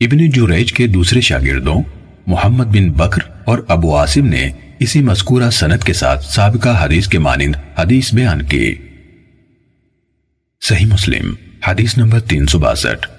ابن جوریج کے دوسرے شاگردوں، محمد بن بکر اور ابو عاصم نے اسی مذکورہ سنت کے ساتھ سابقہ حدیث کے مانند حدیث بیان کی۔ صحیح مسلم، حدیث نمبر تین سو باسٹھ۔